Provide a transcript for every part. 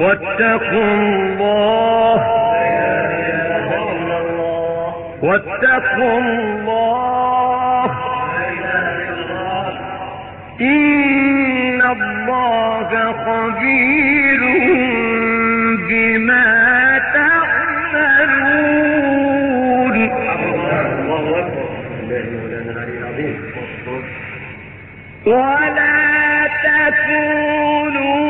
واتقوا الله. واتقوا الله. إن الله خبير. ولا تكونوا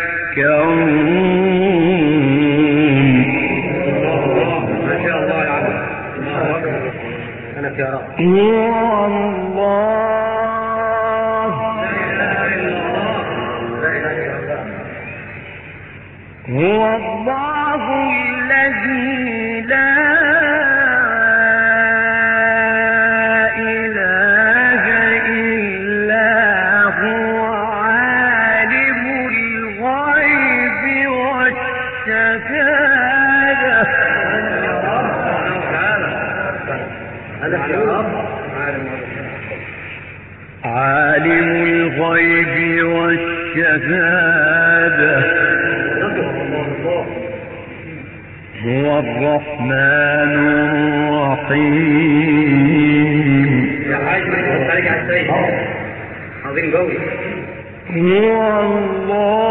تذكرون ما شاء الله يا عبد. أنا يا رب الرحيم. يا الله.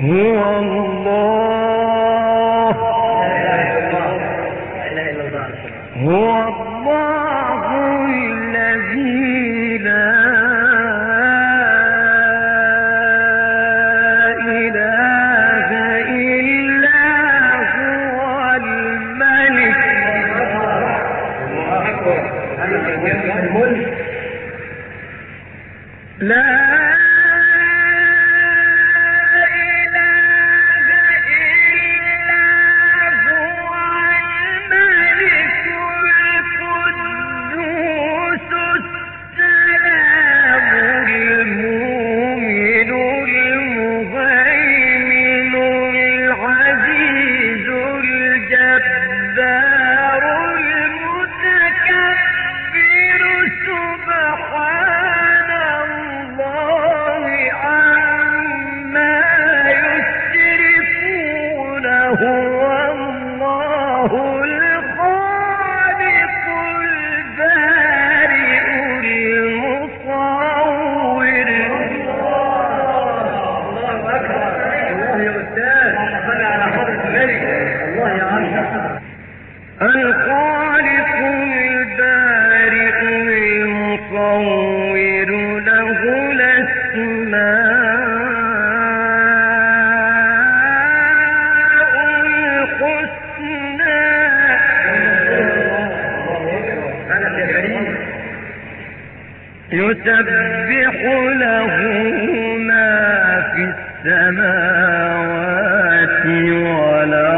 هو الله. يسبح له ما في السماوات والأرض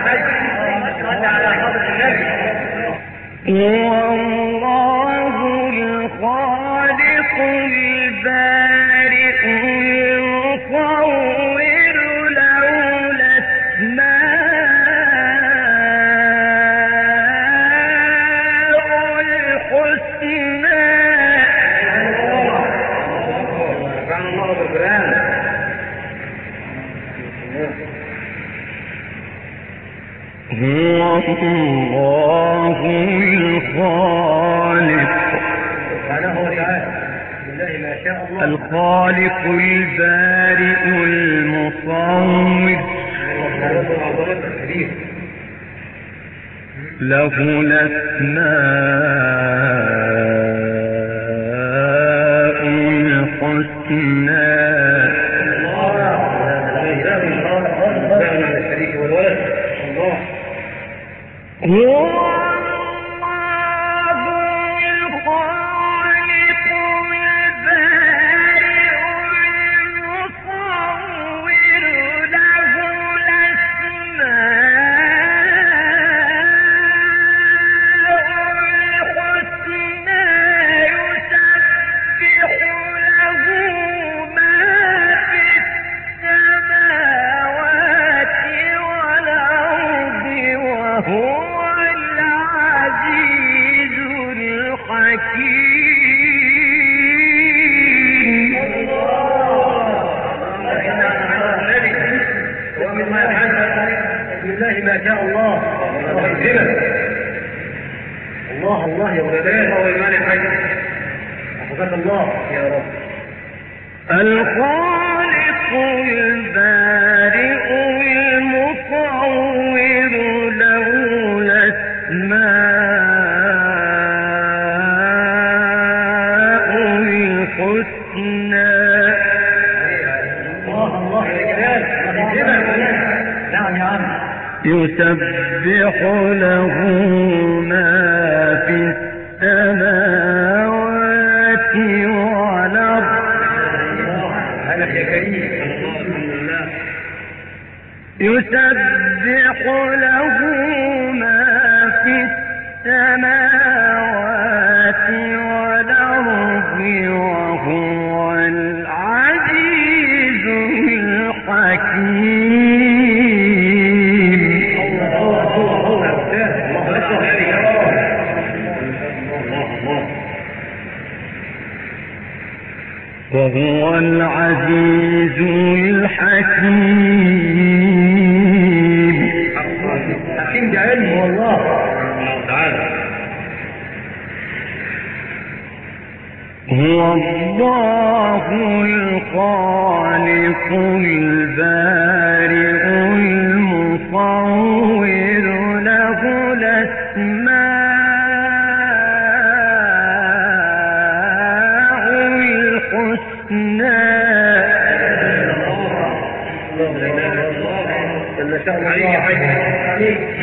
الحج. رد على قبر النبي. الله الخالق. الخالق البارئ المصور له الأسماء. المال حاج حفظك الله يا رب. الخالق البارئ المصور له الأسماء الحسنى. نعم يسبح له ما في السماوات والأرض. يا كريم. يسبح له ما في السماوات والأرض وهو العزيز الحكيم. حكيم ده علم. والله. تعالى. هو الله الخالق البارئ المصور له الأسماء. ما شاء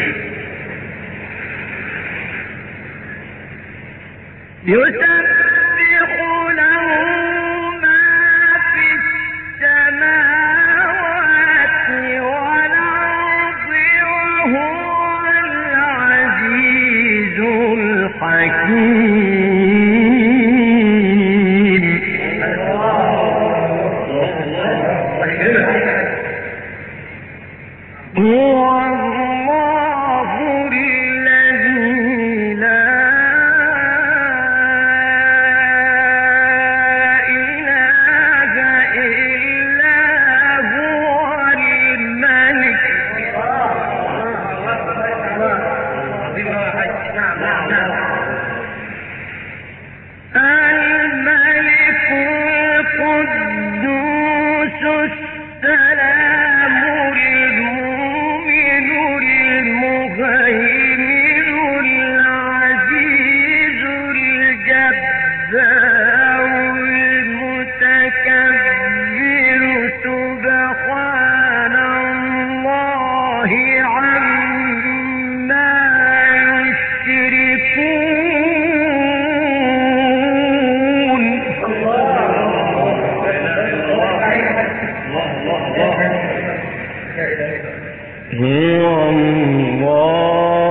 هو الله.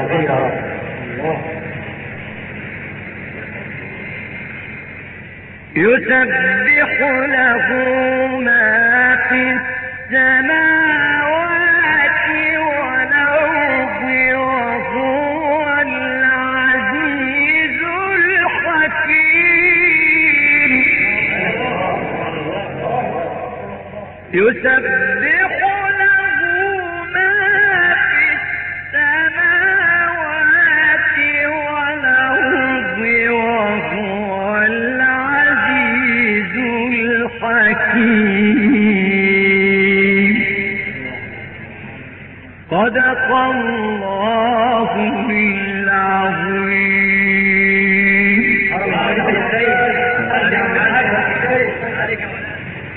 عظيم يا رب. الله يسبح له ما في السماوات والأرض وهو العزيز الحكيم. يسبح